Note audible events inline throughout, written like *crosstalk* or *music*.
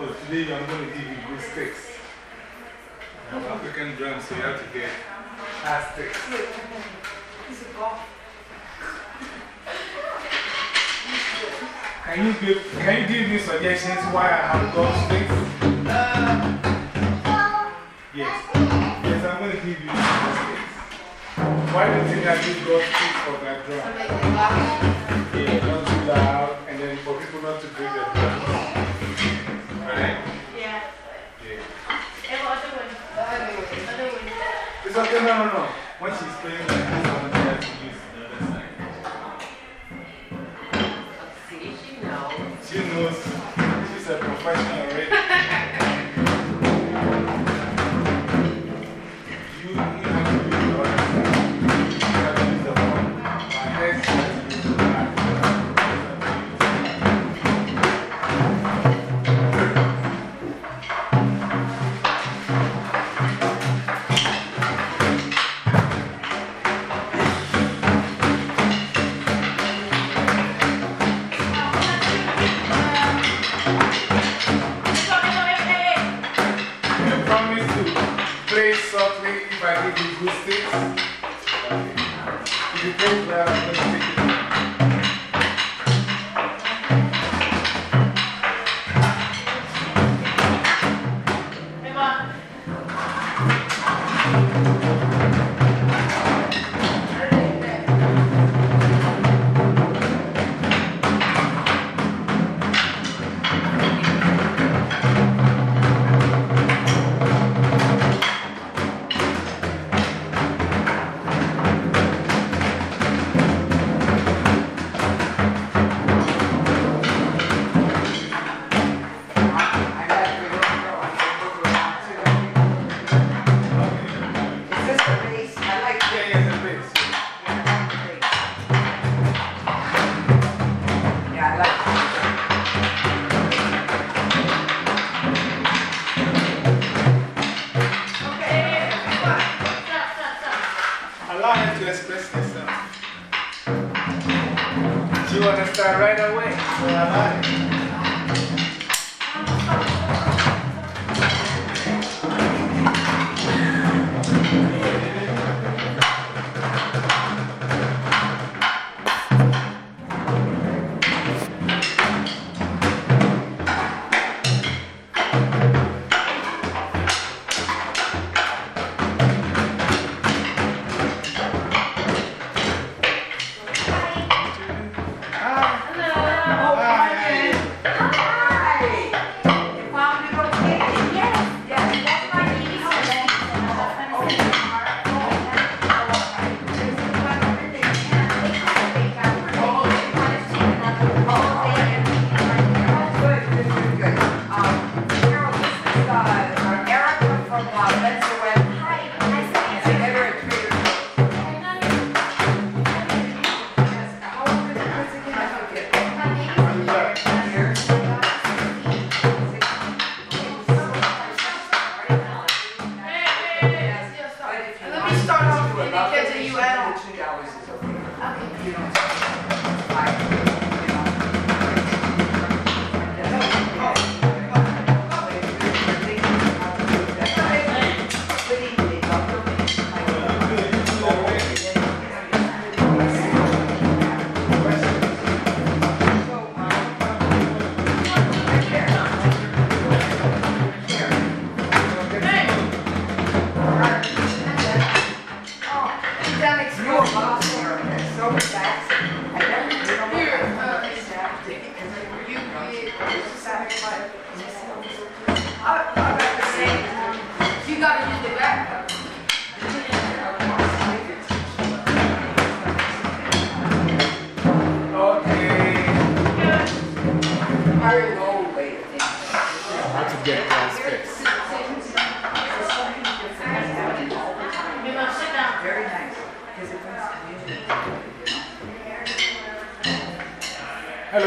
Oh, today I'm going to give you good sticks. African drums, so you have to get hard sticks. Can you give, can you give me suggestions why I have golf sticks? Yes. Yes, I'm going to give you golf sticks. Why do you think I use golf sticks for that drum? Yeah, not too loud, and then for people not to break the drums. Right? Yeah. Yeah. And other one. Other one. It's okay, no, no, no. When she's playing like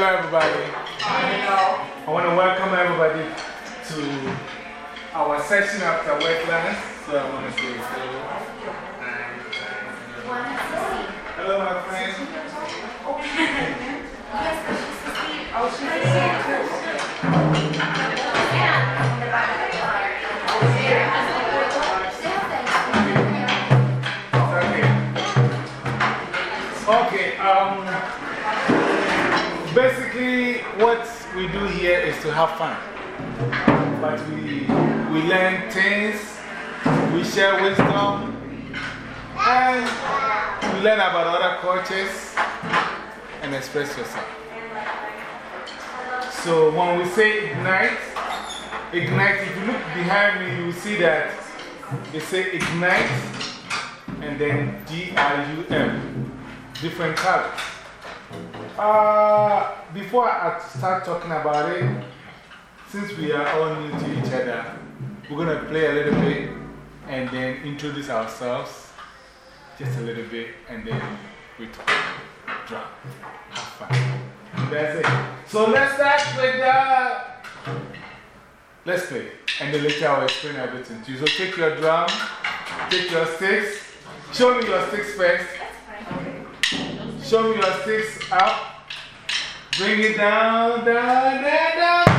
Hello, everybody. I want to welcome everybody to our session after wetlands. So I want to say hello. Uh, hello, my friend. Oh, she's a too. We do here is to have fun. But we, we learn things, we share wisdom, and we learn about other cultures and express yourself. So when we say ignite, ignite, if you look behind me, you will see that they say ignite and then D I U M, different colors. Uh, before I start talking about it, since we are all new to each other, we're going to play a little bit and then introduce ourselves just a little bit and then we talk, drum, have fun. That's it. So let's start with the. Let's play. And then later I'll explain everything to you. So take your drum, take your sticks. Show me your sticks first. Show me your six up. Bring it down, down, down, down.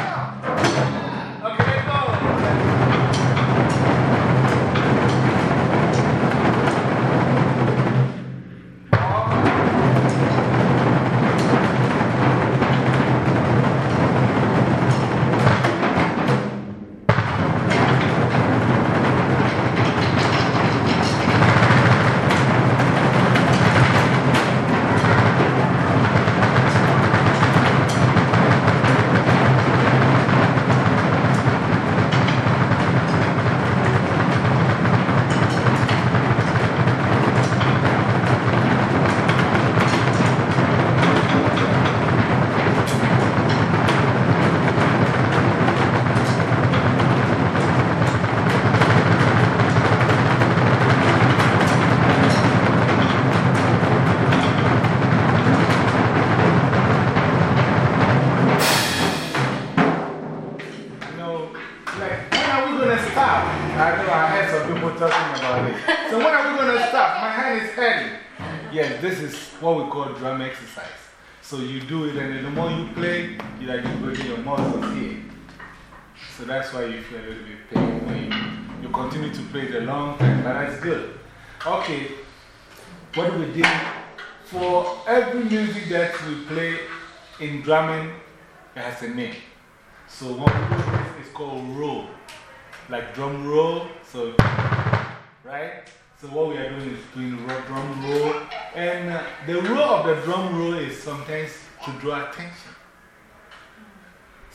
A you, you continue to play the long time, but that's good. Okay, what do we do? For every music that we play in drumming, it has a name. So we do is called roll, like drum roll. So, right? So what we are doing is doing ro drum roll. And uh, the role of the drum roll is sometimes to draw attention.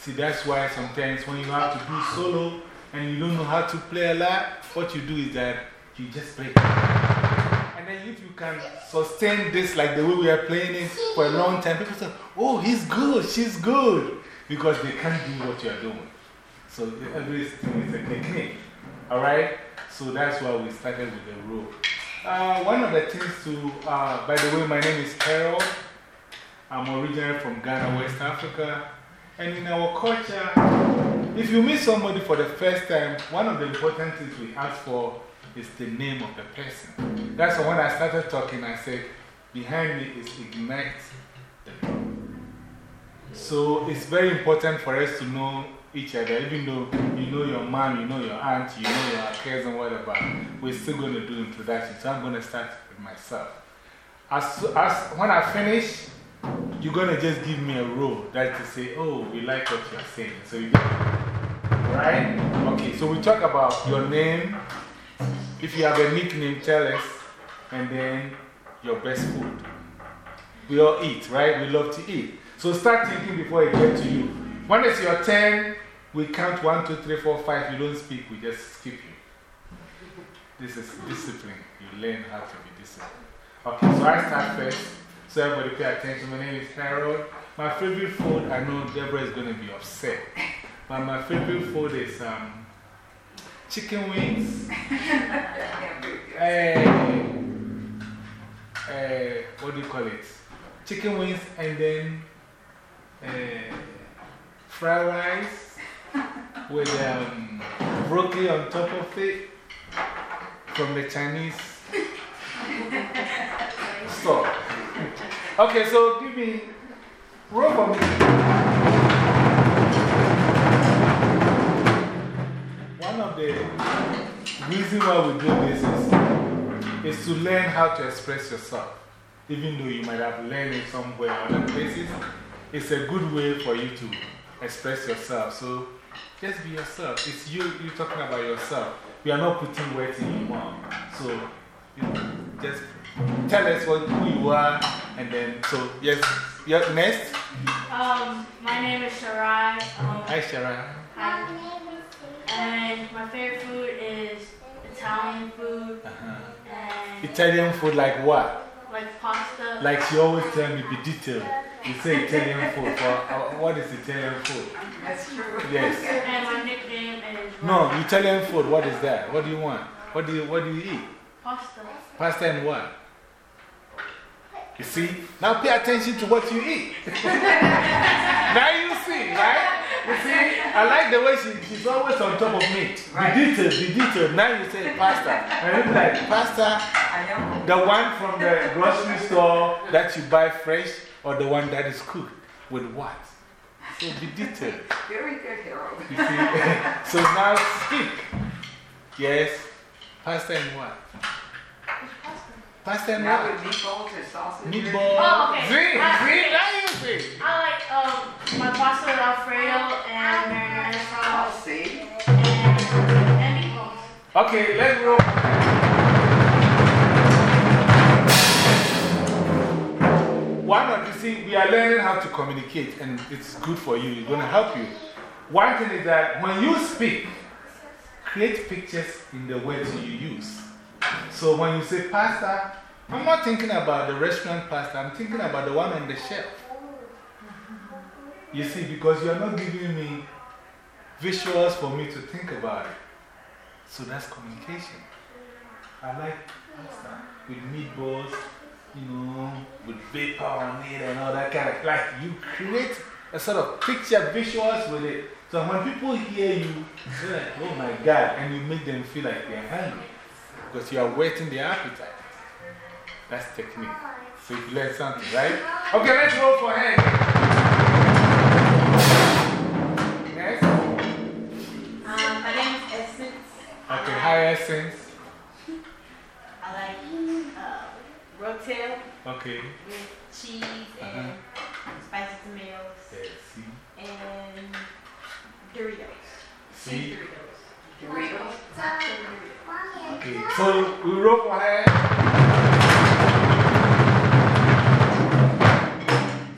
See, that's why sometimes when you have to do solo and you don't know how to play a lot, what you do is that you just play. And then if you can sustain this like the way we are playing it for a long time, people say, oh, he's good, she's good. Because they can't do what you are doing. So everything is a technique. Alright? So that's why we started with the rule. Uh, one of the things to, uh, by the way, my name is Harold. I'm originally from Ghana, West Africa. And in our culture, if you meet somebody for the first time, one of the important things we ask for is the name of the person. That's why when I started talking, I said, behind me is Ignite the. So it's very important for us to know each other, even though you know your mom, you know your aunt, you know your cousin, whatever. We're still going to do introduction. So I'm going to start with myself. As, as, when I finish, you're going to just give me a role that to say, oh, we like what you're saying. So you Right? Okay, so we talk about your name. If you have a nickname, tell us. And then your best food. We all eat, right? We love to eat. So start thinking before it gets to you. When it's your turn, we count one, two, three, four, five. You don't speak, we just skip you. This is discipline. You learn how to be disciplined. Okay, so I start first. So everybody pay attention. My name is Harold. My favorite food, I know Deborah is going to be upset. But my favorite food is um, chicken wings. uh, *laughs* uh, what do you call it? Chicken wings and then uh, fried rice with um, broccoli on top of it from the Chinese *laughs* store. Okay, so give me, roll for me. One of the reasons why we do this is, is to learn how to express yourself. Even though you might have learned it somewhere other places, it's a good way for you to express yourself. So just be yourself. It's you, you talking about yourself. We are not putting words in your mouth. So you know, just tell us what, who you are, and then, so yes, yeah, next. Um, my name is Sharai. Um, Hi, Sharai. Hi. And my favorite food is Italian food. -huh. Italian food like what? like pasta. Like she always tell me, be detailed. You say Italian food. uh, what is Italian food? That's true. Yes. And my nickname is No, Italian food, what is that? What do you want? What do you, what do you eat? pasta. Pasta and what? You see? Now pay attention to what you eat. *laughs* now you see, right? You see? I like the way she, she's always on top of me. Right. The details, the details. Now you say pasta. And it's like, pasta, the one from the grocery store that you buy fresh, or the one that is cooked with what? So be detailed. Very good, Harold. You see? *laughs* so now speak. Yes. Pasta and what? Pasta and Now with meatballs and sausage. Meatball. Oh, okay. See? Uh, See? Now you see. I like um, my pasta with Alfredo and marinara Oh, sauce see? and, and meatballs. Okay, let's roll. One of you see, we are learning how to communicate, and it's good for you. It's going to help you. One thing is that when you speak, create pictures in the words you use. So when you say pasta, I'm not thinking about the restaurant pasta, I'm thinking about the one on the shelf. You see, because you're not giving me visuals for me to think about it. So that's communication. I like pasta with meatballs, you know, with vapor on it and all that kind of like you create a sort of picture visuals with it. So when people hear you, they're like, oh my God, and you make them feel like they're hungry because you are whetting their appetite. That's technique. So you learn something, right? Okay, let's roll for hand. Next. Um, my name is Essence. Okay, hi, Essence. I like uh, rotel Okay. with cheese Uh-huh. and spicy tomatoes Yeah, see. and Doritos. See? Cheese Okay, so we roll for her.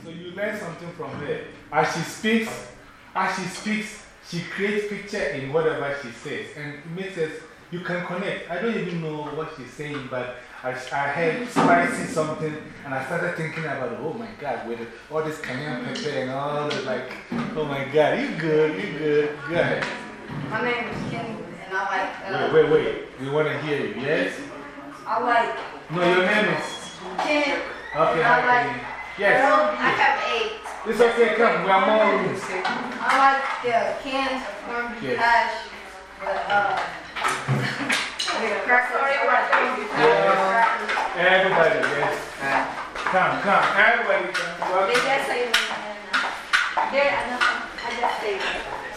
So you learn something from her. As she speaks, as she speaks, she creates picture in whatever she says. And it makes us, you can connect. I don't even know what she's saying, but I, I heard spicy something and I started thinking about, oh my God, with all this cayenne pepper and all the like, oh my God, you good, you good, go ahead. My name is Kenny, and I like, uh, Wait, wait, wait. We want to hear you, yes? I like No, your name is. Ken. Okay, I like- Kenny. Yes. I have eight. It's okay, come. We are more rooms. I like the cans of corned beef Yes. hash, but, uh, the crackers, I like corned beef Yes. Everybody, yes. Come, come. Everybody, come. They Welcome. just say, there, I know, I just say,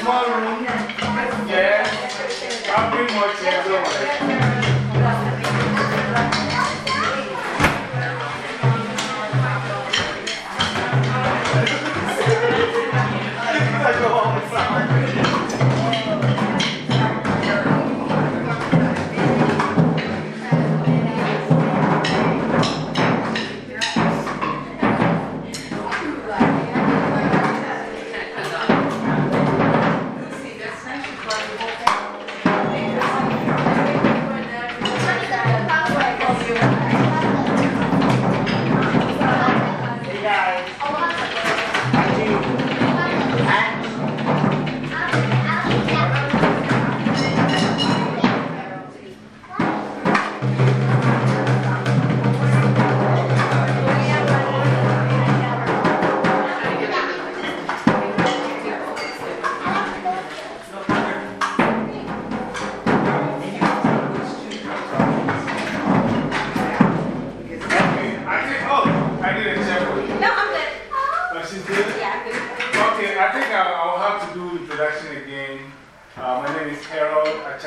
small room. Yeah. I'll bring more chairs over.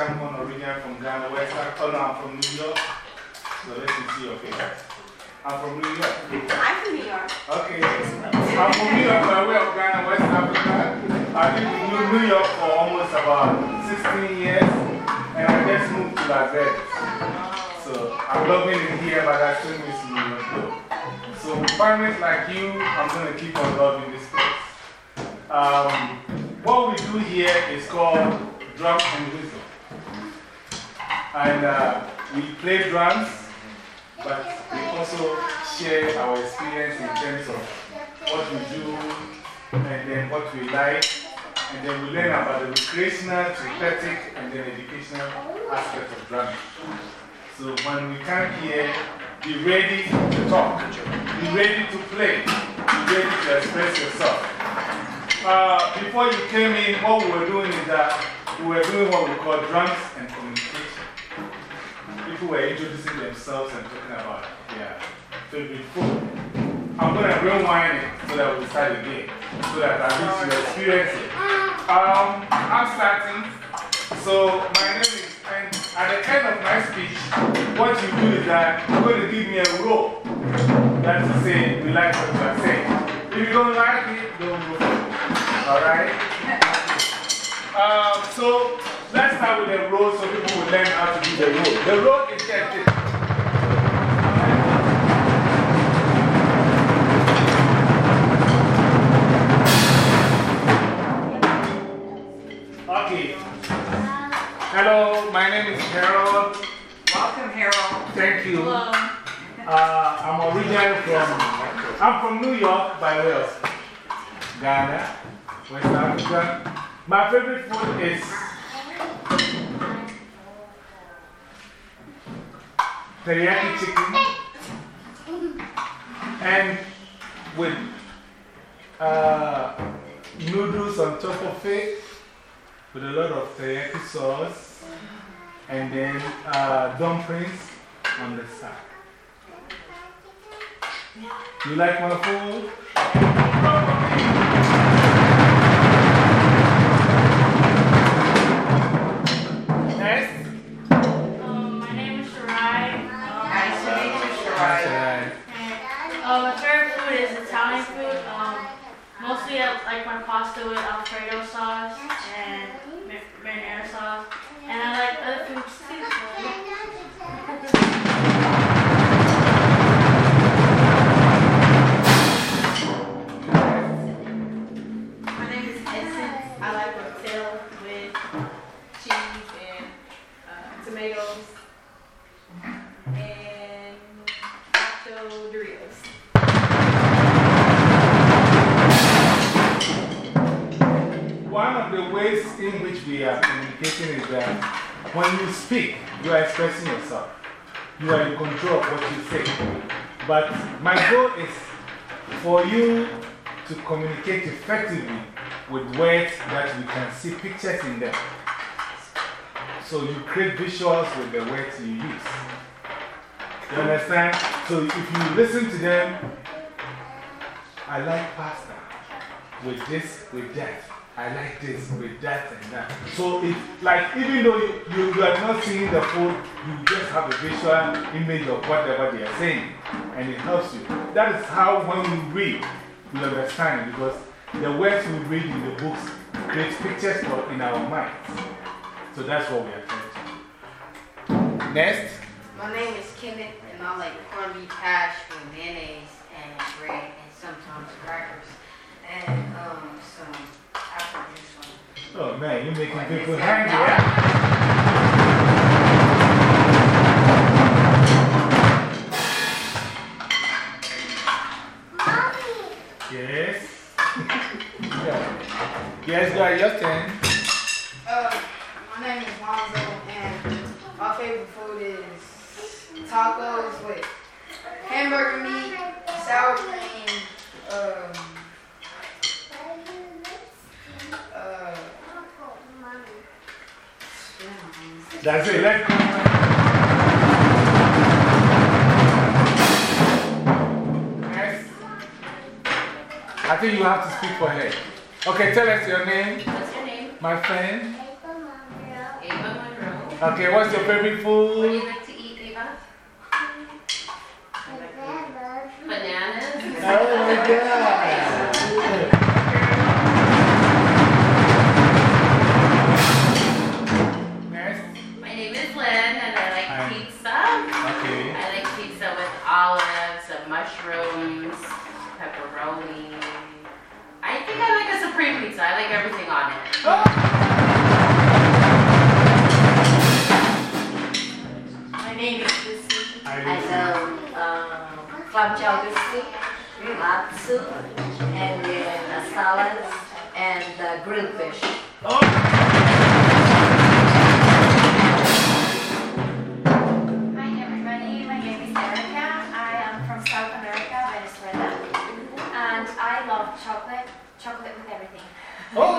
Shankon, originally from Ghana, West Africa. Oh, no, I'm from New York. So let me see your face. I'm from New York. I'm from New York. Okay. I'm from New York by way of Ghana, West Africa. I've been in New York for almost about 16 years, and I just moved to Las Vegas. So I'm loving it here, but I still miss New York though. So with families like you, I'm going to keep on loving this place. Um, what we do here is called Drum and. And uh, we play drums, but we also share our experience in terms of what we do and then what we like. And then we learn about the recreational, aesthetic, and then educational aspect of drumming. So when we come here, be ready to talk, be ready to play, be ready to express yourself. Uh, before you came in, what we were doing is that we were doing what we call drums and. People were introducing themselves and talking about their favorite food. I'm going to rewind it so that we start again, so that at least you experience it. Um, I'm starting. So, my name is, and at the end of my speech, what you do is that you're going to give me a role. That's to say, we like what you are saying. If you don't like it, don't go. Alright? Um, so, let's start with the road so people will learn how to do the road. The role is just this. Okay. Hello, my name is Harold. Welcome, Harold. Thank you. Hello. Uh, I'm originally from, I'm from New York by way of Ghana, West Africa. My favorite food is teriyaki chicken and with uh, noodles on top of it with a lot of teriyaki sauce and then uh, dumplings on the side. You like my food? Like my the ways in which we are communicating is that when you speak, you are expressing yourself. You are in control of what you say. But my goal is for you to communicate effectively with words that we can see pictures in them. So you create visuals with the words you use. You understand? So if you listen to them, I like pasta with this, with that. I like this, with that and that. So it, like, even though you, you, you are not seeing the food, you just have a visual image of whatever they are saying. And it helps you. That is how, when we read, we understand because the words we read in the books create pictures in our minds. So that's what we are trying to do. Next. My name is Kenneth, and I like corned beef hash with mayonnaise and bread and sometimes crackers and um, some apple juice on it. Oh man, you're making people hungry. Okay, tell us your name, What's your name? my friend. Ava Monroe. Okay, what's your favorite food? What do you food? like to eat, Ava? Bananas. Oh my god. I like pizza. I like everything on it. My name is Lucy. I I love um, clam chowder soup, hot soup, and then salads and uh, grilled fish. Hi Oh,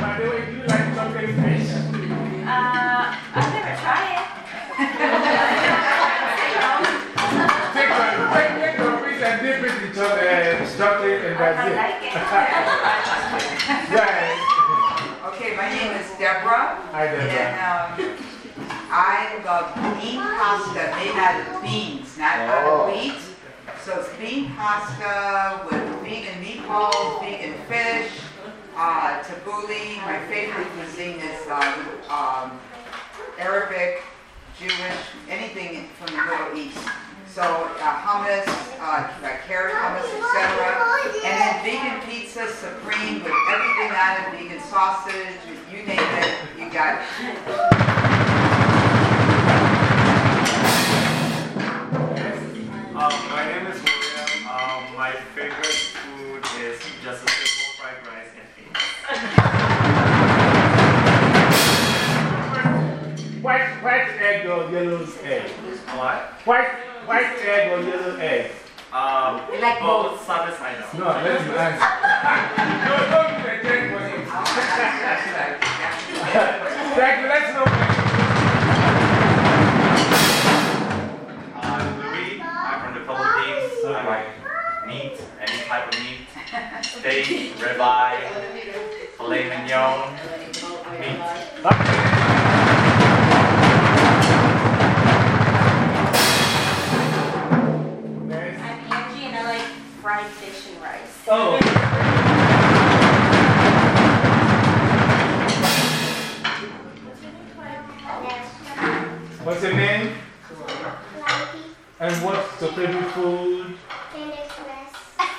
By the way, do you like chocolate fish? Uh, I've never tried it. Take take, take your fish and dip it in uh, chocolate and that's it. like it. Right. Okay, my name is Deborah. Hi, Deborah. And um, I love bean pasta made out of beans, not out Oh. of wheat. So it's bean pasta with vegan meatballs, vegan fish, uh, tabbouleh. My favorite cuisine is uh, um, Arabic, Jewish, anything from the Middle East. So uh, hummus, uh, carrot hummus, etc. And then vegan pizza, supreme, with everything on it, vegan sausage, you name it, you got it. My favorite food is just a simple fried rice and beans. White, white egg or yellow egg? What? White, white egg or yellow egg? Um, You like both service I know. No, let me answer. no, don't do the check for him. Thank you, let's know. Uh, Louis, I'm from the Philippines. I like meat, any type of meat. Steak, ribeye, filet mignon, meat. Next. I'm Angie and I like fried fish and rice. Oh. What's your name? And what's your favorite food?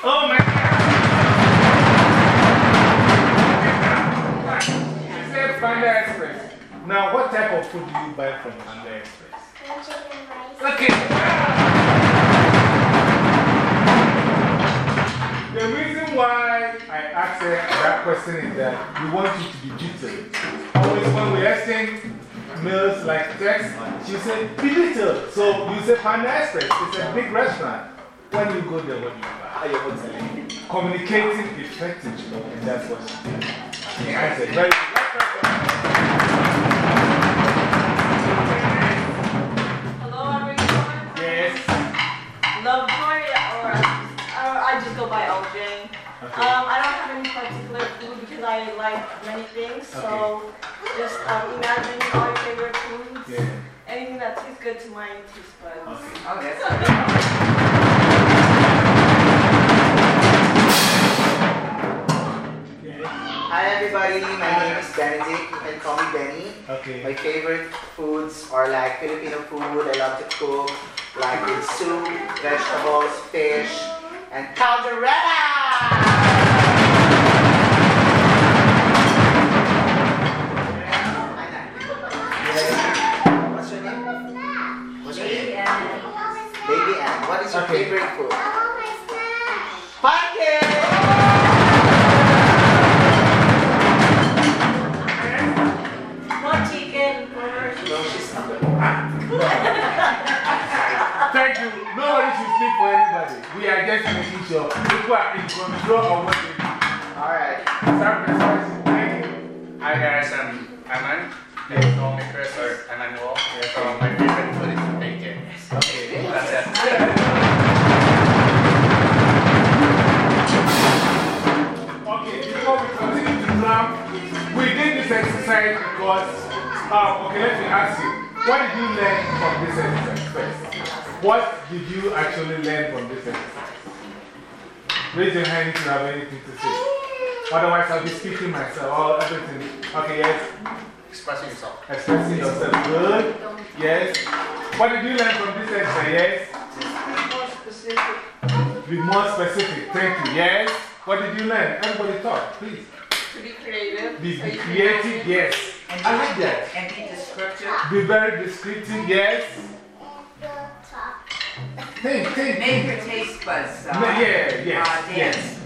Oh my God! She said Panda Express. Now, what type of food do you buy from Panda Express? Okay. The reason why I asked her that question is that we want you to be detailed. Always when we exchange meals like text, she said, be detailed. So you say Panda Express, it's a big restaurant. When you go there, what do you buy? Communicating effectively, and that's what she did. I said, very good. Hello, everyone. Yes. Lovejoy, or uh, I just go by OJ. Okay. Um, I don't have any particular food because I like many things. So just um, imagine all your favorite foods. Yeah. Anything that tastes good to my taste buds. Okay. Oh, *laughs* Hi everybody, my name is Benedict. You can call me Benny. Okay. My favorite foods are like Filipino food. I love to cook, like with soup, vegetables, fish, and caldereta. What's your name? What's your name? Baby Ann. What is your Okay. favorite food? Oh, Pancake! Thank you. Nobody should speak for anybody. We are just making sure people are in control of what they do. Alright. Start. Thank you. Hi guys, I'm Aman. They call me Chris or Emmanuel. So my favorite food is bacon. Okay. That's it. Okay, before we continue to drum, was, uh, okay, let me ask you. What did you learn from this exercise first? What did you actually learn from this exercise? Raise your hand if you have anything to say. Otherwise, I'll be speaking myself, all everything. Okay, yes? Expressing yourself. Expressing yourself. Good. Yes. What did you learn from this exercise? Yes? Be more specific. Be more specific. Thank you. Yes? What did you learn? Everybody talk, please. To be creative. Be, be creative, yes. And I like that. And be descriptive. Be very descriptive, yes. Think, think. Make your taste buds. Uh, No, yeah, yes, uh, dance. yes.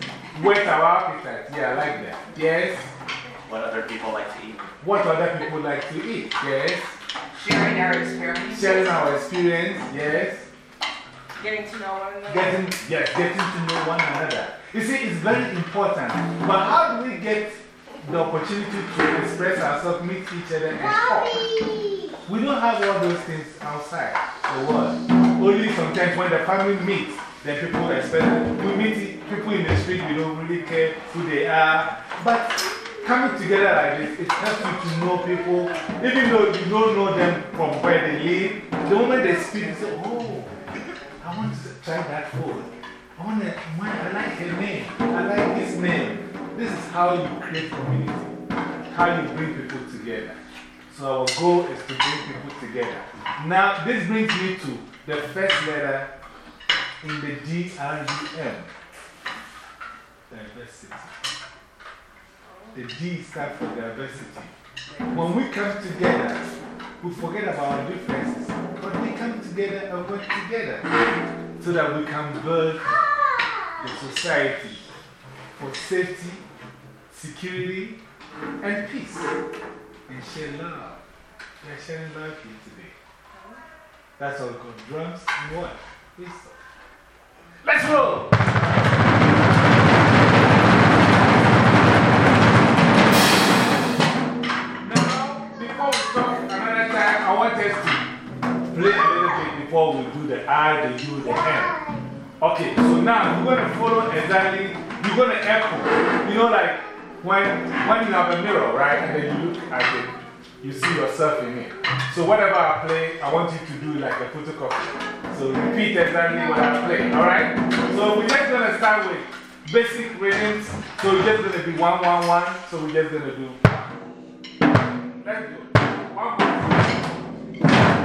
Whet our appetite. Yeah, I like that. Yes. What other people like to eat. What other people like to eat. Yes. Sharing our experience. Sharing our experience. Yes. Getting to know one another. Getting, yes, getting to know one another. You see, it's very important. But how do we get the opportunity to express ourselves, meet each other, and talk? We don't have all those things outside the world. Only sometimes when the family meets, then people expect. We meet people in the street, we don't really care who they are. But coming together like this, it helps you to know people, even though you don't know them from where they live. The moment they speak, you say, Oh, I want to try that food. I want to, I like her name. I like his name. This is how you create community, how you bring people together. So, our goal is to bring people together. Now, this brings me to the first letter in the DRUM diversity. The D stands for diversity. When we come together, we forget about our differences, but we come together and work together so that we can build the society for safety, security, and peace. And share love. We are sharing love here today. That's all called drums and what? Peace. Let's roll! Now, before we talk another time, I want us to play a little bit before we do the I, the U, the M. Okay, so now you're going to follow exactly, you're going to echo. You know, like when, when you have a mirror, right? And then you look at it, you see yourself in it. So whatever I play, I want you to do like a photocopy. So repeat exactly what I play, alright? So we're just going to start with basic rhythms. So we're just going to be one, one, one. So we're just going to do. Let's do it. One, one.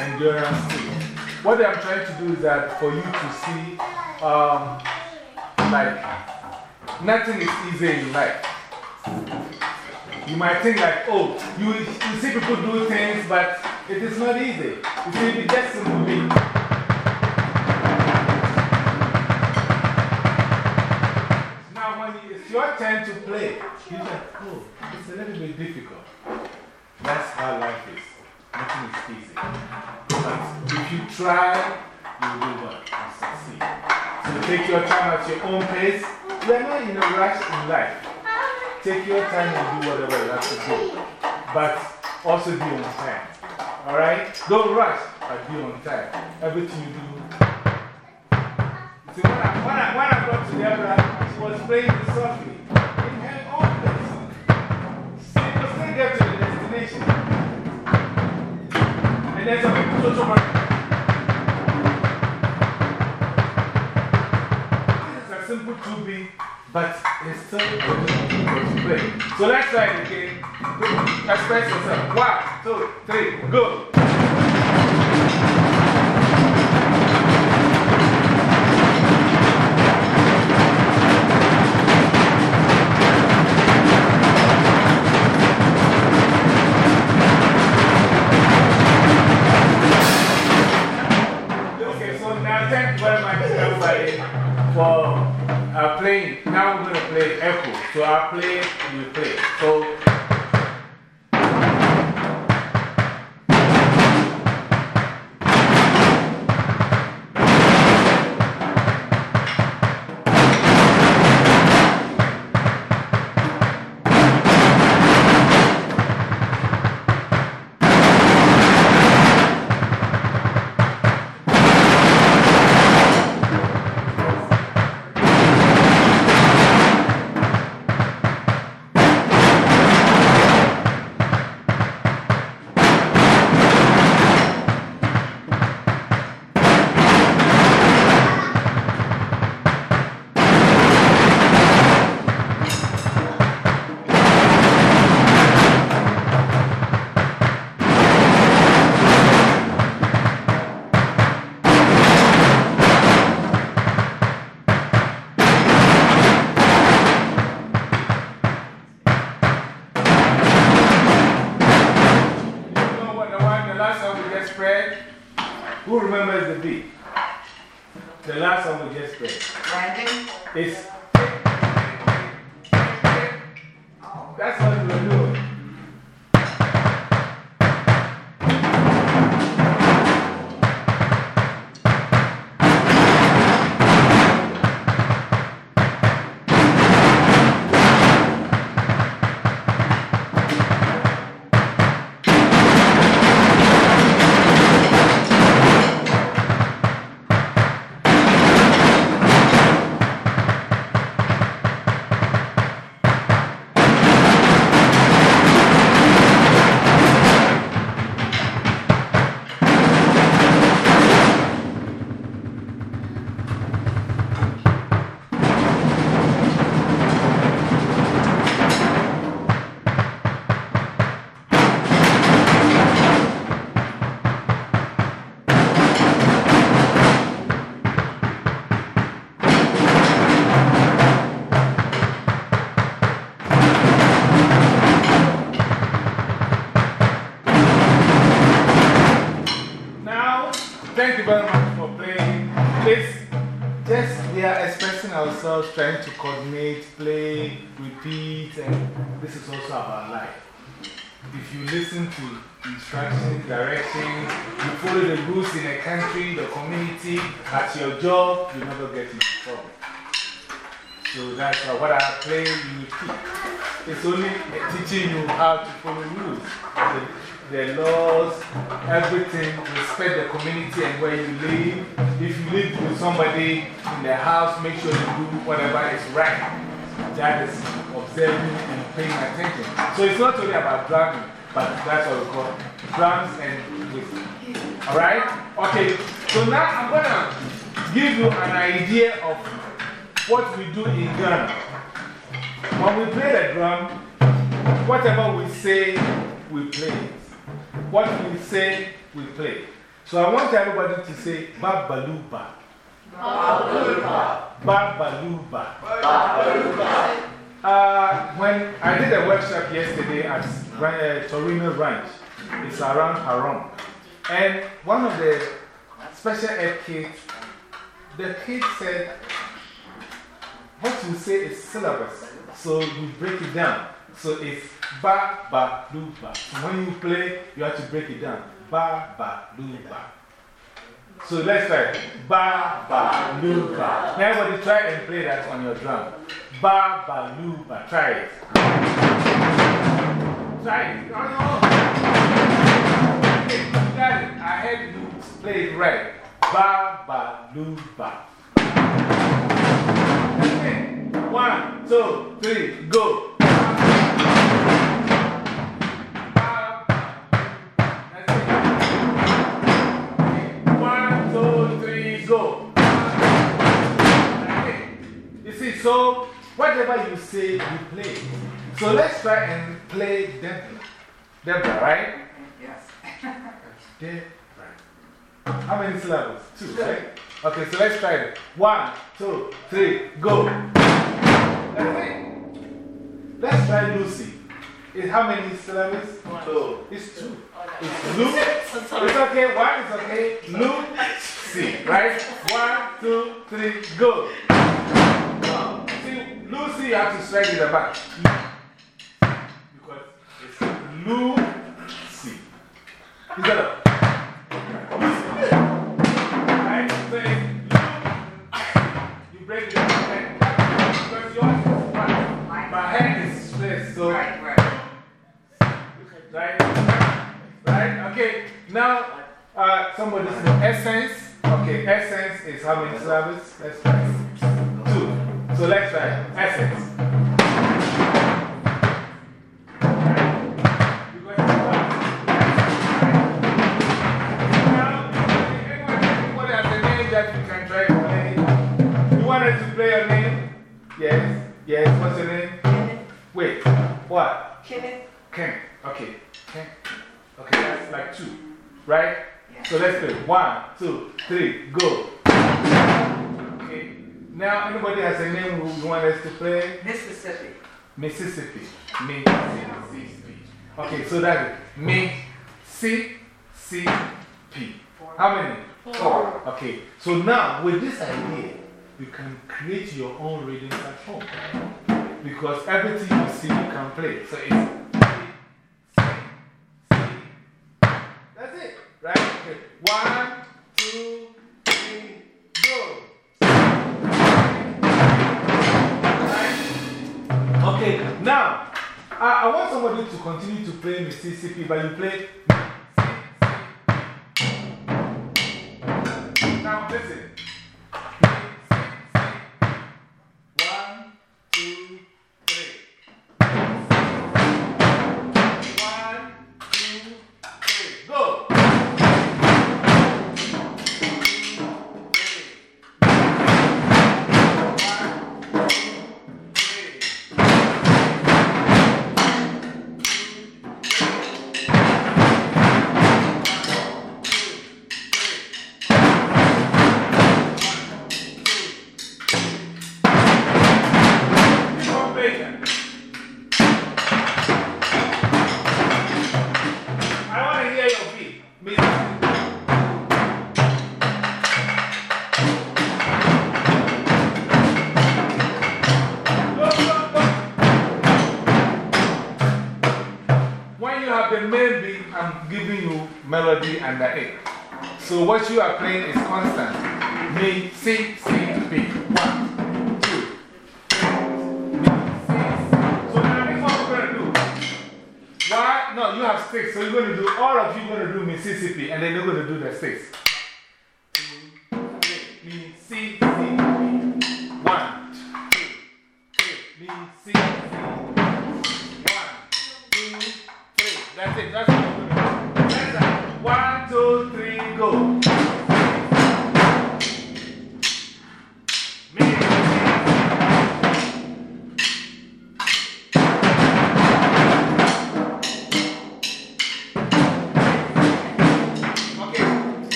Endurance. What I'm trying to do is that for you to see, um, like, nothing is easy in life. You might think like, oh, you, you see people do things, but it is not easy. You see, it just when it's your turn to play, you like, oh, it's a little bit difficult. That's how life is. Nothing is easy. But if you try, you will do what? You succeed. So take your time at your own pace. You are not in a rush in life. Take your time and do whatever you have to do. But also be on time. Alright? Don't rush, but be on time. Everything you do See, when I, when I, when I got to the Deborah, she was playing this softly in her own place. See, you still get to the destination. And then some people told somebody, This is a simple 2B, but it's still play. So let's try it again. Express yourself. One, two, three, go. For uh, playing. Now we're going to play Echo. So I'll play, you play. So. Life. If you listen to instructions, directions, you follow the rules in a country, the community, at your job, you never get into trouble. So that's what I play, you repeat. It's only teaching you how to follow rules. The, the laws, everything, respect the community and where you live. If you live with somebody in the house, make sure you do whatever is right. That is observing paying attention. So it's not only about drumming, but that's what we call drums and whistling. Alright? Okay, so now I'm going to give you an idea of what we do in Ghana. When we play the drum, whatever we say, we play. What we say, we play. So I want everybody to say Babaluba. Babaluba. Babaluba. Babaluba. Uh, when I did a workshop yesterday at uh, Torino Ranch, it's around Harom. And one of the special ed kids, the kid said, what you say is syllabus. So you break it down. So it's ba, ba, lu, ba. When you play, you have to break it down. Ba, ba, lu, ba. So let's try. Ba, ba, lu, ba. Everybody try and play that on your drum. Ba, ba, lu, ba. Try it. Try it. Oh, no. Okay, you got it. I heard you play it right. Ba, ba, lu, ba. One, two, three, go. One, two, three, go. You see, so whatever you say, you play. So let's try and play Deborah. Deborah, right? Yes. *laughs* Deborah. How many syllables? Two, right? Okay, so let's try it. One, two, three, go. That's it. Let's try Lucy. It's how many syllables? Two. It's two. It's Lu. *laughs* It's okay. One is okay. Lucy, right? One, two, three, go. Lucy, you have to strike in the back. Because it's Lucy. You gotta. Right? So it's Lu. You break it down. Because yours is. My hand is straight, so. Right, right. Right? Right? Okay, now uh, somebody said essence. Okay, essence is how many syllables? Let's try. So let's try essence. Anybody has a name that we can try to play? You wanted to play your name? Yes. Yes. What's your name? Wait. What? Kenneth? Ken. Okay. Ken. Okay, that's like two. Right? So let's play. One, two, three, go. Okay. Now, anybody has a name who you want us to play? Mississippi. Mississippi. Mississippi. Okay, so that's it. Mississippi. How many? Four. Okay. So now, with this idea, you can create your own readings at home. Because everything you see, you can play. So it's. That's it. Right? Okay. One, Now, I, I want somebody to continue to play Mississippi, but you play. Now, listen. The it. So what you are playing is constant. Me, sing,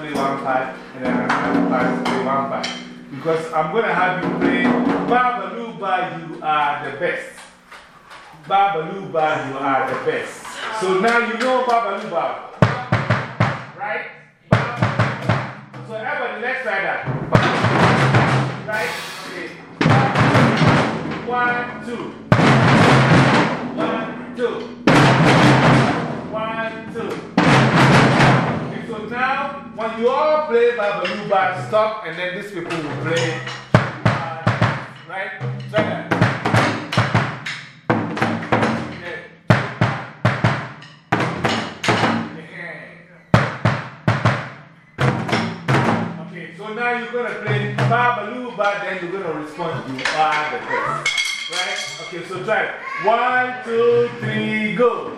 1315 and then another 5315. Because I'm going to have you play Baba Luba, you are the best. Baba Luba, you are the best. So now you know Baba Luba, Right? So everybody, let's try that. Right? Okay. One, two. One, two. One, two. Okay, so now when you all play Babaloo Ba, stop, and then these people will play. Right? Try that. Okay. So now you're going to play Babaloo Ba, then you're going to respond, you are the best. Right? Okay, so try it. One, two, three, go.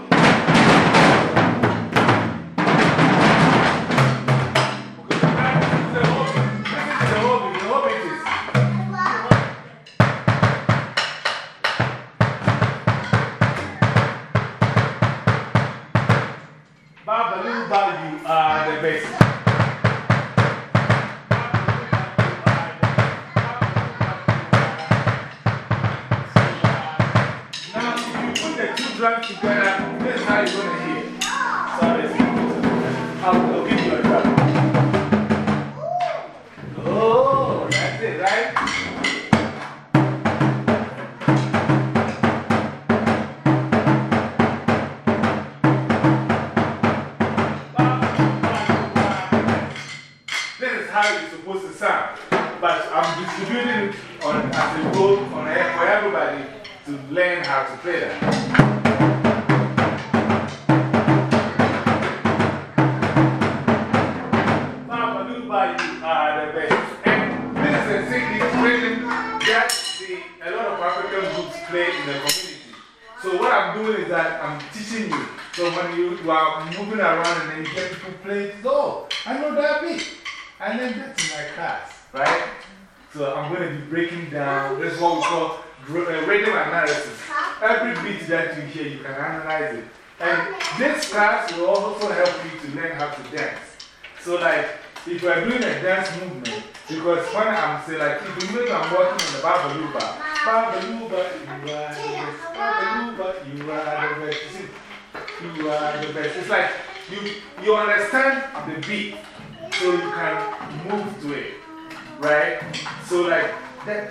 Right? So, like, that,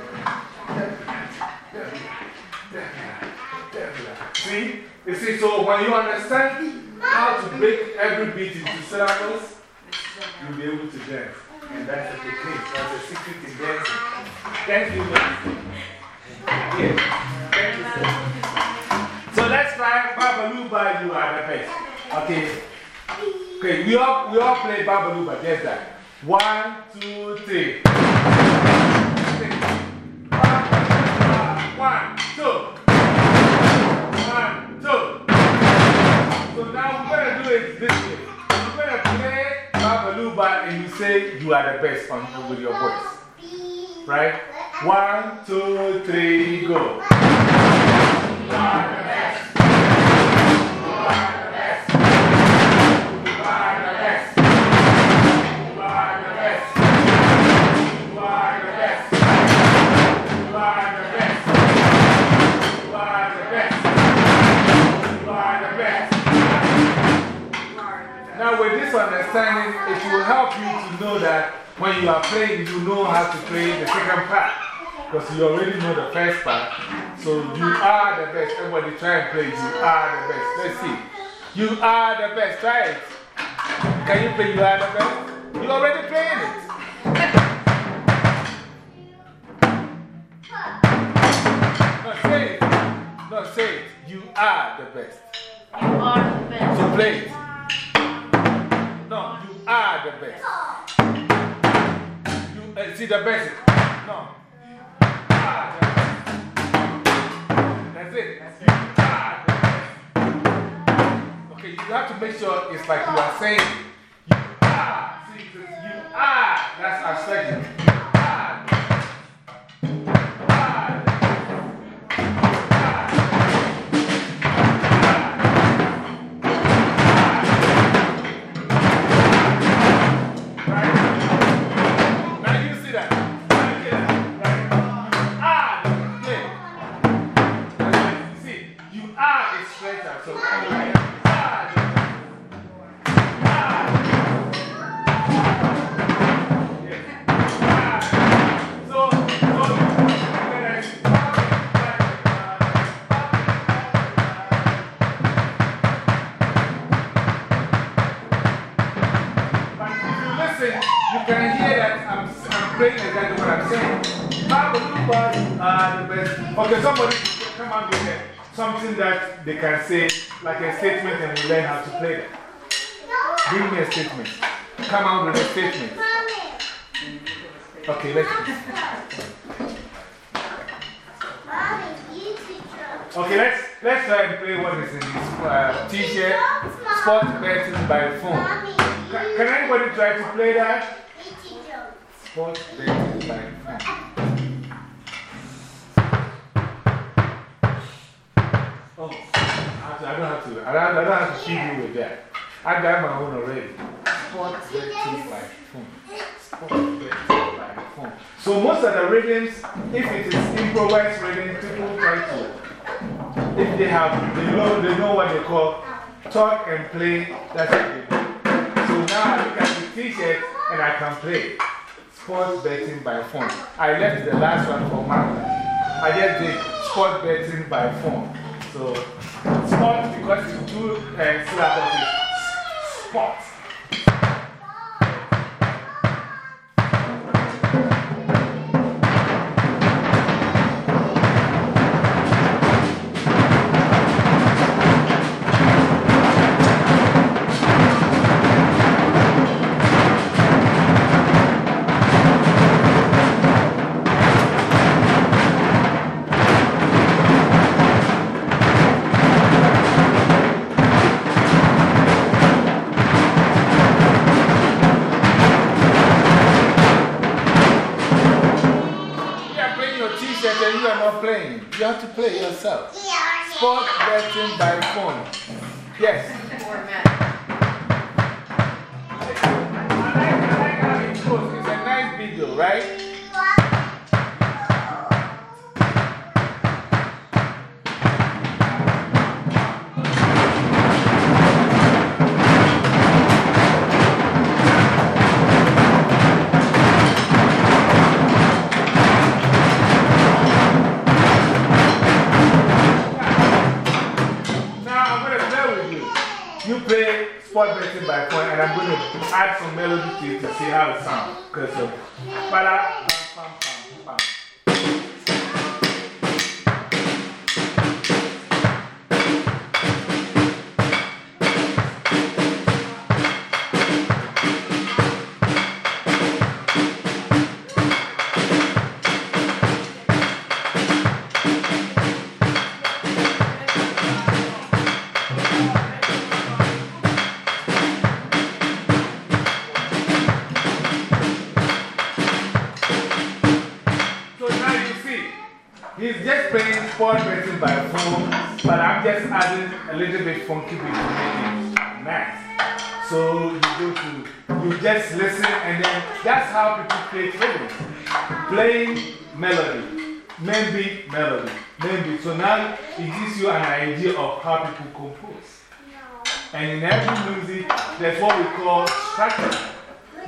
See? You see, so when you understand how to break every beat into syllables, you'll be able to dance. And that's the thing. That's the secret in dancing. Thank you, Yeah. Thank you, sir. So let's try Babaluba, you are the best. Okay. Okay, we all, we all play Babaluba, just that. One, two, three. So now we're going to do this. We're going to play and you say you are the best on, with your voice. Right? One, two, three, go. You are the best. Now, with this understanding, it will help you to know that when you are playing, you know how to play the second part. Because you already know the first part. So you are the best. Everybody try and play, you are the best. Let's see. You are the best. Try it. Can you play you are the best? You already playing it. No, say it. No, say it. You are the best. You are the best. So play it. No, you are the best. You uh, see the best. No. You are the best. That's it. The best. Okay, you have to make sure it's like you are saying, you are. See, you are. That's our section. They can say, like a statement, and we learn how to play that. Give me a statement. Come out with a statement. Okay, let's. Okay, let's, let's try and play what is in this uh, t shirt. Sport betting by phone. Can, can anybody try to play that? Sport betting by phone. Oh, I I don't have to, I don't, I don't have to feed you with that. I got my own already. Sport betting by phone. Sport betting by phone. So, most of the rhythms, if it is improvised rhythm, people try to if they have, they know, they know what they call talk and play, that's what they do. So now I look at the t shirt and I can play sports betting by phone. I left the last one for Martha. I just did sports betting by phone. So, sports because it's two uh, syllables, is I'm not playing. You have to play yourself. Sports betting by phone. Yes. It's a nice video, right? Sport betting by point, and I'm going to add some melody to it to see how it sounds. Because of. Uh, funky beat to make it. So you go to, you just listen, and then that's how people play rhythms. Playing melody, main beat, melody, main beat. So now it gives you an idea of how people compose. And in every music, there's what we call structure.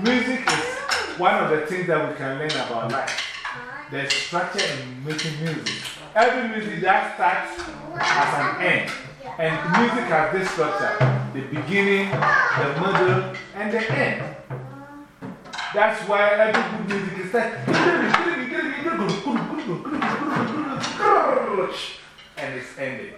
Music is one of the things that we can learn about life. There's structure in making music. Every music that starts has an end. And music has this structure the beginning, the middle, and the end. That's why every good music is like. And it's ending.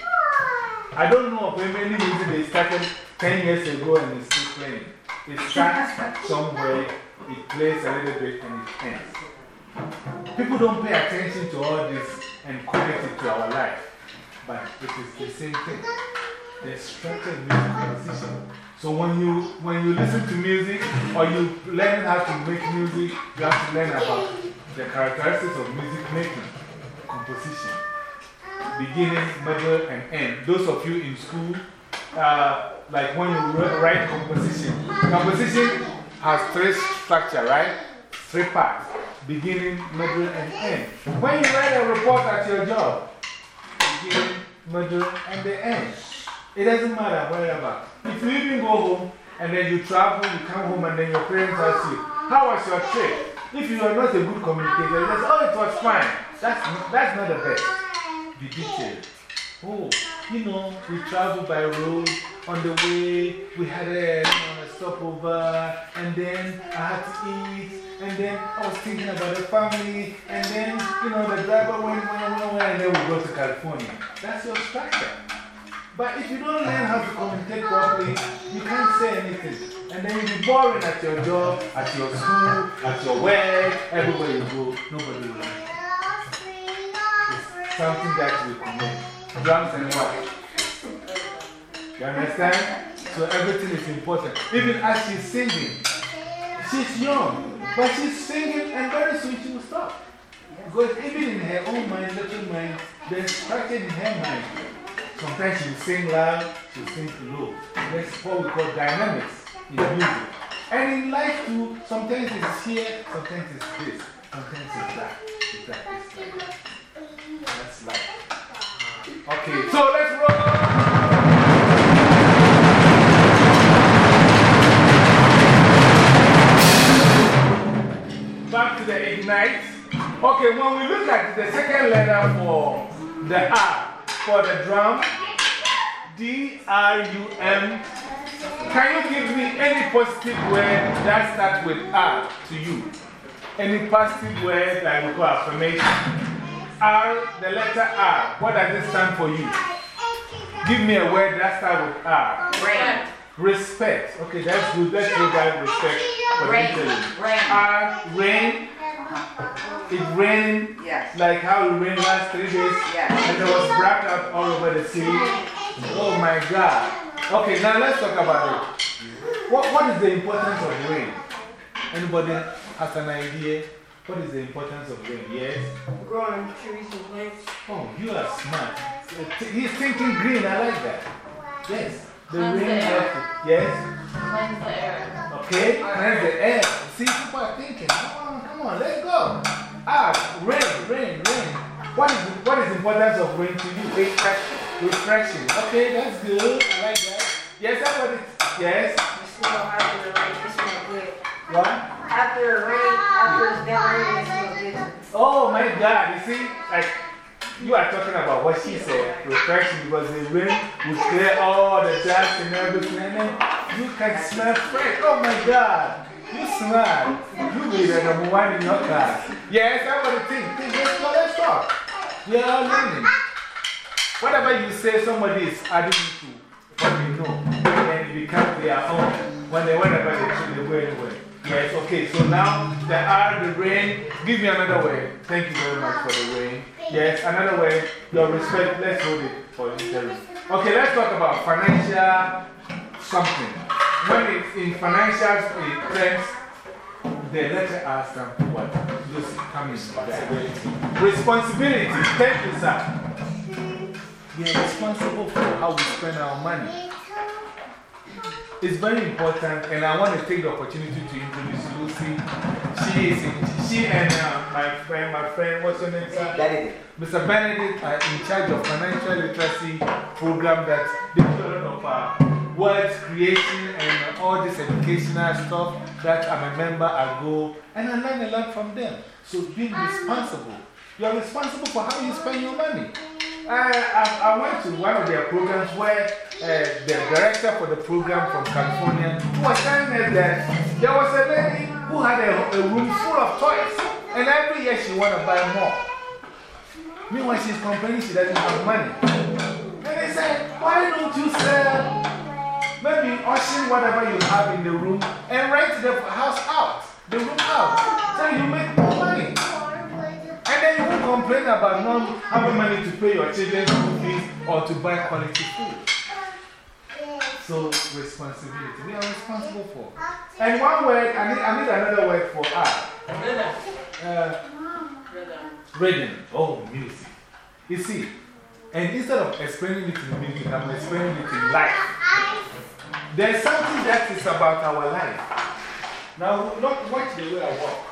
I don't know of many music they started 10 years ago and it's still playing. It starts somewhere, it plays a little bit, and it ends. People don't pay attention to all this and connect it to our life. But it is the same thing. The structured music composition. So when you, when you listen to music or you learn how to make music, you have to learn about the characteristics of music making, composition. Beginning, middle, and end. Those of you in school, uh, like when you write composition, composition has three structure, right? Three parts beginning, middle, and end. When you write a report at your job, beginning, middle, and the end. It doesn't matter wherever. If you even go home and then you travel, you come home and then your parents ask you, How was your trip? If you are not a good communicator, you just, Oh, it was fine. That's, that's not the best. Be detailed. Oh, you know, we traveled by road. On the way, we had a, you know, stopover, and then I had to eat, and then I was thinking about the family, and then, you know, the driver went, went, went, went, and then we go to California. That's your structure. But if you don't learn how to communicate properly, you can't say anything. And then you'll be boring at your job, at your school, at your work, everywhere you go, nobody will like you. It's something that we connect. Drums and what? You understand? So everything is important. Even as she's singing, she's young, but she's singing and very soon she will stop. Because even in her own mind, little mind, there's structure in her mind. Sometimes she'll sing loud, she'll sing low. That's what we call dynamics in music. And in life too, sometimes it's here, sometimes it's this, sometimes it's that. It's that, it's that. That's life. Okay, so let's roll. To. Okay, when we look at the second letter for the R, for the drum, D R U M. Can you give me any positive word that starts with R to you? Any positive word that we call affirmation? R, the letter R, what does it stand for you? Give me a word that starts with R. Rain. Respect. Okay, that's good. Let's go by respect Rain. Rain. R, rain. It rained Yes. like how it rained last three days. Yes. And there was wrapped up all over the city. Oh my God. Okay, now let's talk about it. What, what is the importance of rain? Anybody has an idea? What is the importance of rain? Yes? Growing trees and plants. Oh, you are smart. He's thinking green. I like that. Yes. The Cleanse the rain air. helps. Yes? Cleanse the air. Okay. Cleanse the air. See, people are thinking. Come on, come Come on, let's go. Ah, rain, rain, rain. What is, what is the importance of rain to you? Refreshing. Okay, that's good. I like that. Yes, that's what it Yes. You still after the rain, it smells good. What? After the rain, after it's done raining, it smells good. Oh my God, you see, like you are talking about what she said, refreshing because the rain will clear all the dust and everything, and then you can smell fresh. Oh my God, you smell. You be the number one in your class. Yes, I want to think. Let's talk. We are all learning. Whatever you say, somebody is adding to what they know, and it becomes their own. When they, whenever they choose, they go anywhere. Yes, okay, so now the R, the rain. Give me another way. Thank you very much for the rain. Yes, another way. Your respect, let's hold it for interview. Okay, let's talk about financial something. When it's in financial terms, the letter asks them what? Just come in. Responsibility. Thank you, sir. We are responsible for how we spend our money. It's very important, and I want to take the opportunity to introduce Lucy. She is in, she and uh, my friend, my friend, what's your name? Sir? Benedict. Mr. Benedict are in charge of financial literacy program that they do a lot of uh, words creation and all this educational stuff that I'm a member, I go, and I learn a lot from them. So being responsible. You are responsible for how you spend your money. I, I, I went to one of their programs where uh, the director for the program from California was telling us that there was a lady who had a, a room full of toys, and every year she wanted to buy more. Meanwhile, she's complaining she doesn't have money. And they said, Why don't you sell maybe auction whatever you have in the room and rent the house out, the room out, so you make more money? And then you won't complain about not having money to pay your children's school fees or to buy quality food. So, responsibility. We are responsible for. And one word, I need, I need another word for R. Uh, rhythm. Oh, music. You see, and instead of explaining it in music, I'm explaining it in life. There's something that is about our life. Now, look, watch the way I walk.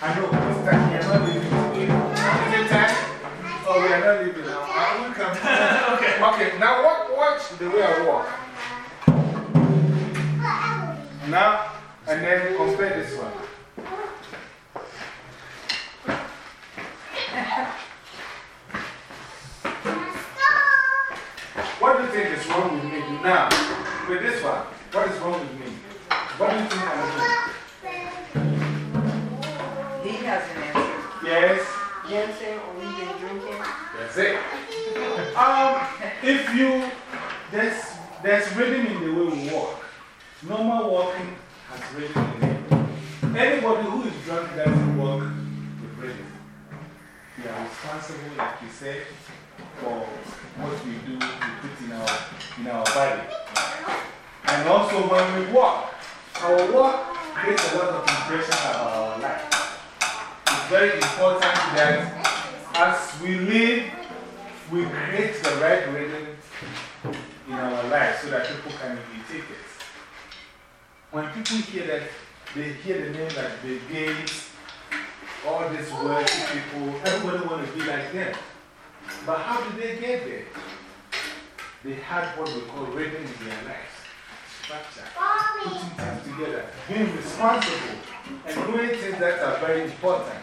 I know, this time we are not living this way. Is it time? Oh, we are not living now. I will come. *laughs* okay. Okay, now walk, watch the way I walk. Now, and then compare this one. *laughs* What do you think is wrong with me now? With this one, what is wrong with me? What do you think I'm doing? He has an answer. Yes? Dancing or we've been drinking. That's it. Um, if you, there's, there's rhythm in the way we walk. Normal walking has rhythm in it. Anybody who is drunk doesn't walk with rhythm. We are responsible, like you said, for what we do, we put in our, in our body. And also when we walk, our walk creates a lot of impression about our life. It's very important that as we live, we create the right rhythm in our life so that people can imitate it. When people hear that, they hear the name like the Gates, all these wealthy people, everybody want to be like them. But how did they get there? They had what we call rhythm in their lives. Structure. Putting things together. Being responsible. And doing things that are very important.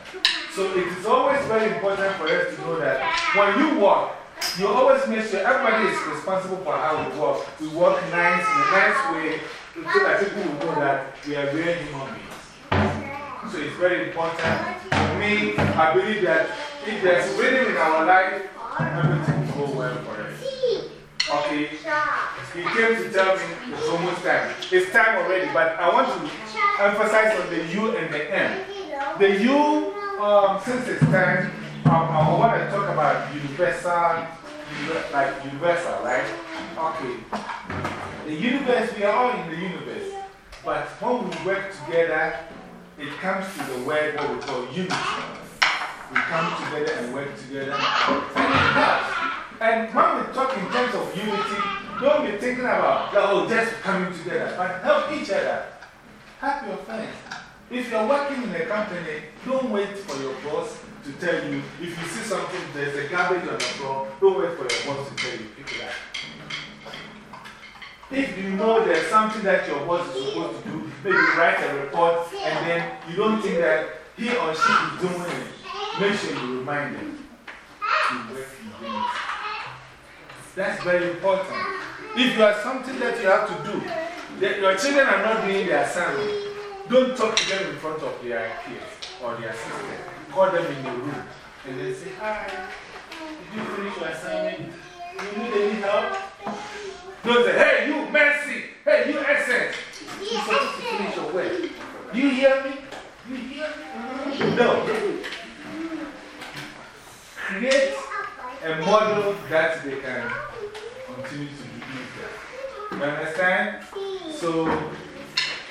So it is always very important for us to know that when you walk, you always make sure everybody is responsible for how we walk. We walk nice, in a nice way, so that people will know that we are real human beings. So it's very important. For me, I believe that if there's rhythm in our life, everything will go well for us. Okay? He came to tell me it's almost time. It's time already, but I want to emphasize on the U and the M. The U, um, since it's time, um, I want to talk about universal, like universal, right? Okay. The universe, we are all in the universe. But when we work together, it comes to the word what we call unity. We come together and work together. And when we talk in terms of unity, don't be thinking about, oh, just coming together, but help each other. Help your friends. If you're working in a company, don't wait for your boss to tell you. If you see something, there's a garbage on the floor, don't wait for your boss to tell you, pick it up. If you know there's something that your boss is supposed to do, maybe write a report and then you don't think that he or she is doing it, make sure you remind them to work in. That's very important. If you have something that you have to do, that your children are not doing their assignment, don't talk to them in front of their kids or their sister. Call them in the room and then say, Hi, did you finish your assignment? Do you need any help? Don't say, Hey, you, Mercy. Hey, you, Essence. You're supposed to finish your work. Do you hear me? You hear me? No. Create a model that they can continue to use that. You understand? So,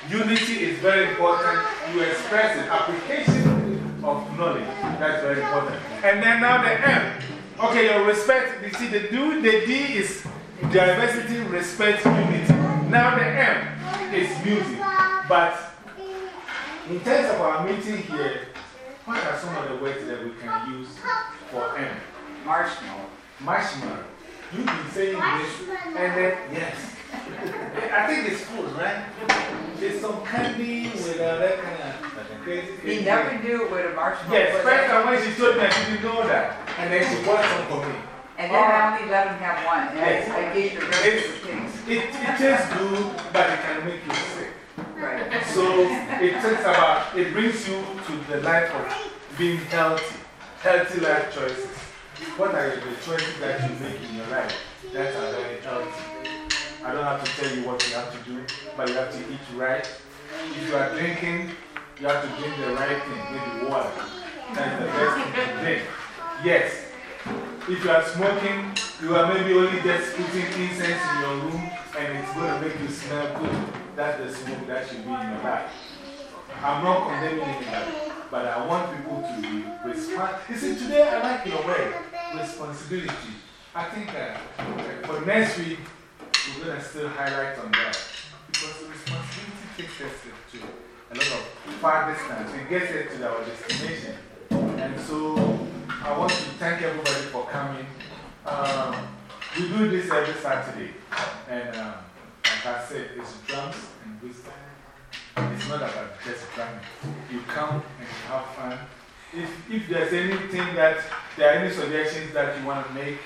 unity is very important. You express it. Application of knowledge. That's very important. And then now the M. Okay, your respect. You see, the D, the D is diversity, respect, unity. Now the M is music. But in terms of our meeting here, what are some of the words that we can use for M? Marshmallow. Marshmallow. You've been saying this, and then, yes. I think it's food, right? It's some candy with uh, that kind of crazy He never knew what a marshmallow Yes, was. first time when she told me, I didn't know that. And then she bought some for me. And then I only let him have one. And Yes. I gave the rest It's, of the things. it, it tastes good, but it can make you sick. So it takes about, it brings you to the life of being healthy, healthy life choices. What are the choices that you make in your life that are very healthy? I don't have to tell you what you have to do, but you have to eat right. If you are drinking, you have to drink the right thing, maybe water. That's the best thing to drink. Yes. If you are smoking, you are maybe only just putting incense in your room and it's going to make you smell good. That's the smoke that should be in your life. I'm not condemning anybody, but I want people to be responsible. You see, today I like your word, responsibility. I think uh, that for next week, we're going to still highlight on that. Because responsibility takes us to a lot of far distance. It gets us to our destination. And so I want to thank everybody for coming. Um, we do this every Saturday. And um, like I said, it's drums and wisdom. It's not about just drumming. You come and you have fun. If, if there's anything that, there are any suggestions that you want to make,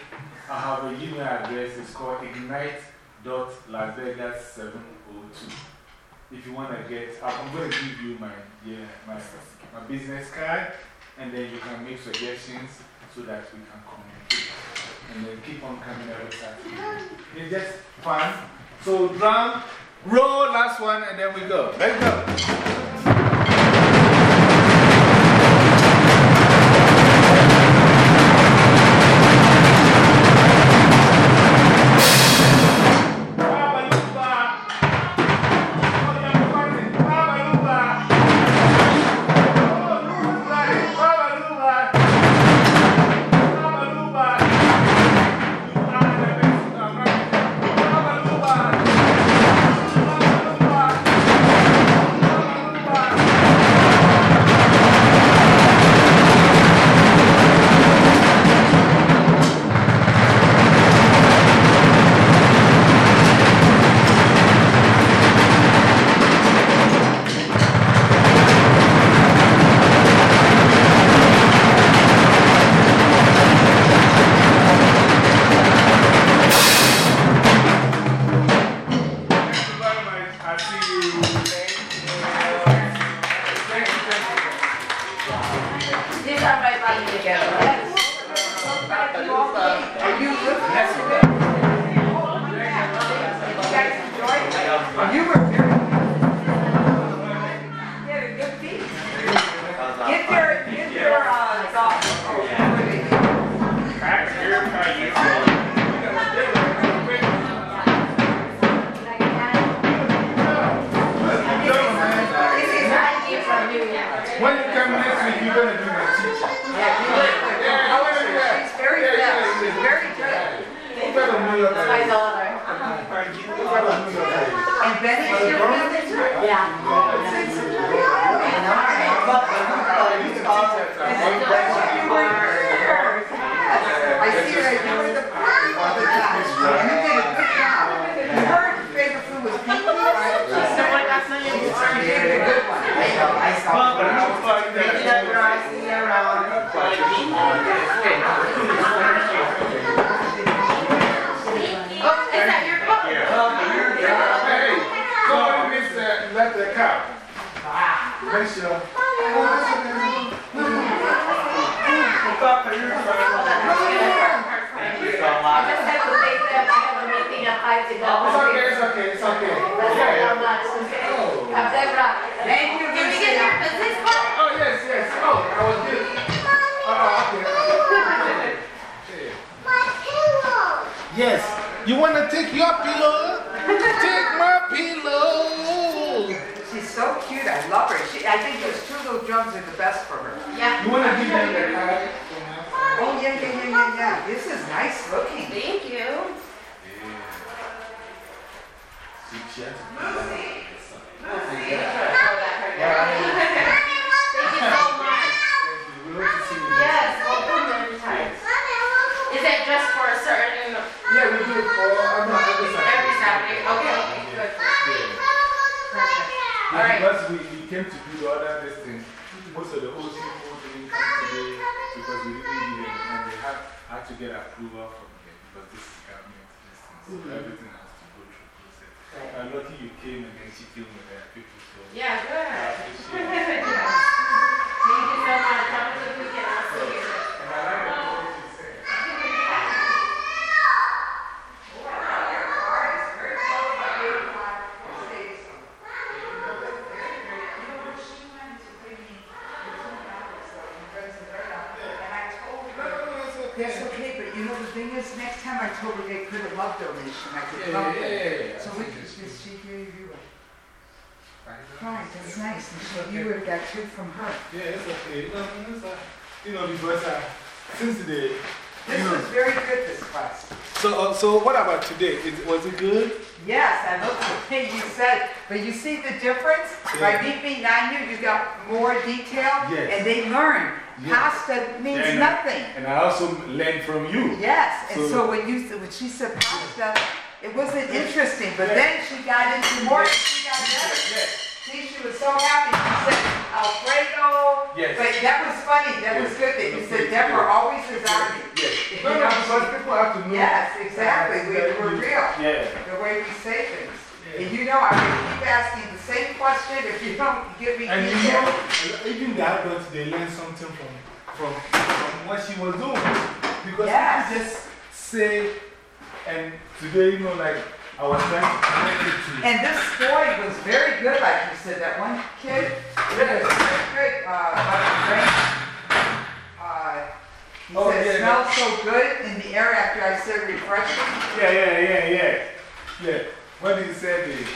I have an email address. It's called ignite.lasvegas702. If you want to get, I'm going to give you my, yeah, my, my business card, and then you can make suggestions so that we can communicate. And then keep on coming every Saturday. It's just fun. So, drum, roll, last one, and then we go. Let's go. Thank you so much. I just have to take them, I have a meeting at five to go. It's okay, it's okay, it's okay. That's Yeah, how yeah. much. Uh, Deborah, Thank you, Can we get your Lucia. business card? Oh, yes, yes. Oh, I was good. Oh, okay. Yes. You want to take your pillow? take my pillow. She's so cute. I love her. She, I think those two little drums are the best for her. Yeah. You want to give them time. Is it just for a certain, Yeah, we do it for I'm not every every Saturday. Saturday? Okay, okay, good. Perfect. Yeah, All right. Because we, we came to do the other this thing. Most of the old people didn't come today because we didn't give them, and they had, had to get approval from them because this is government. This thing, so everything has to go through process. I'm lucky you came and then she came with her people. So Yeah, good. I appreciate it. Thank you so much. Have a good weekend. I'll see you. And I like the way she said. That's okay, but you know the thing is, next time I told her they could have loved donation, I could Yeah, love yeah, it. yeah, yeah. So we could just, she gave you a, right, that's nice, and she, you would have got two from her. Yeah, it's okay. You know, it's, uh, you know because since the, This was very good, this class. So, uh, so what about today? Is, was it good? Yes, I looked at the thing you said, but you see the difference? By me being on you, you got more detail. Yes. And they learn. Yes. Pasta means And- nothing. And I also learned from you. Yes, and So- so when you, when she said pasta, it wasn't interesting, but then she got into more, she got better. Yes. See, she was so happy, she said Alfredo. Yes. But that was funny, that was good that you said yeah. Deborah always is on me. Yes. No, you no, don't- because people have to know. Yes, exactly, we that were real. Yeah. the way we say things. And you know, I'm going to keep asking the same question if you don't give me And you know, even the adults, they learn something from, from, from what she was doing. Because Yes. you just say, and today, you know, like, I was to connect it. And this boy was very good, like you said, that one kid, he was very uh, about the brain. Uh, he Oh, said, yeah, it smells so good in the air after I said refreshing. Yeah, yeah, yeah, yeah. Yeah. When he said the, the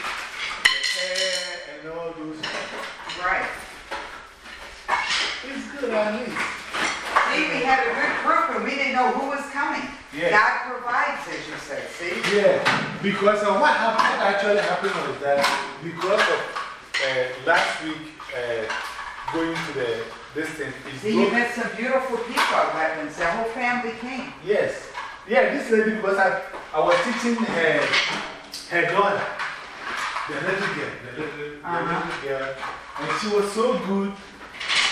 air and all those. Right. It's good, at least. See, we had a good group and we didn't know who was coming. Yeah. God provides, as you said, see? Yeah, because of what happened, what actually happened was that because of uh, last week uh, going to the, this thing, See, you broke- met some beautiful people at Wetlands. The whole family came. Yes. Yeah, this lady, because I, I was teaching her, her daughter, the little girl, the little, the Uh-huh. little girl, and she was so good,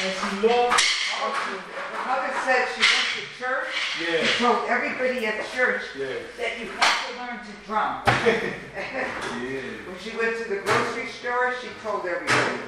and she loved Her mother said she went to church. yeah, She told everybody at church yeah, that you have to learn to drum. *laughs* yeah. When she went to the grocery store, she told everybody.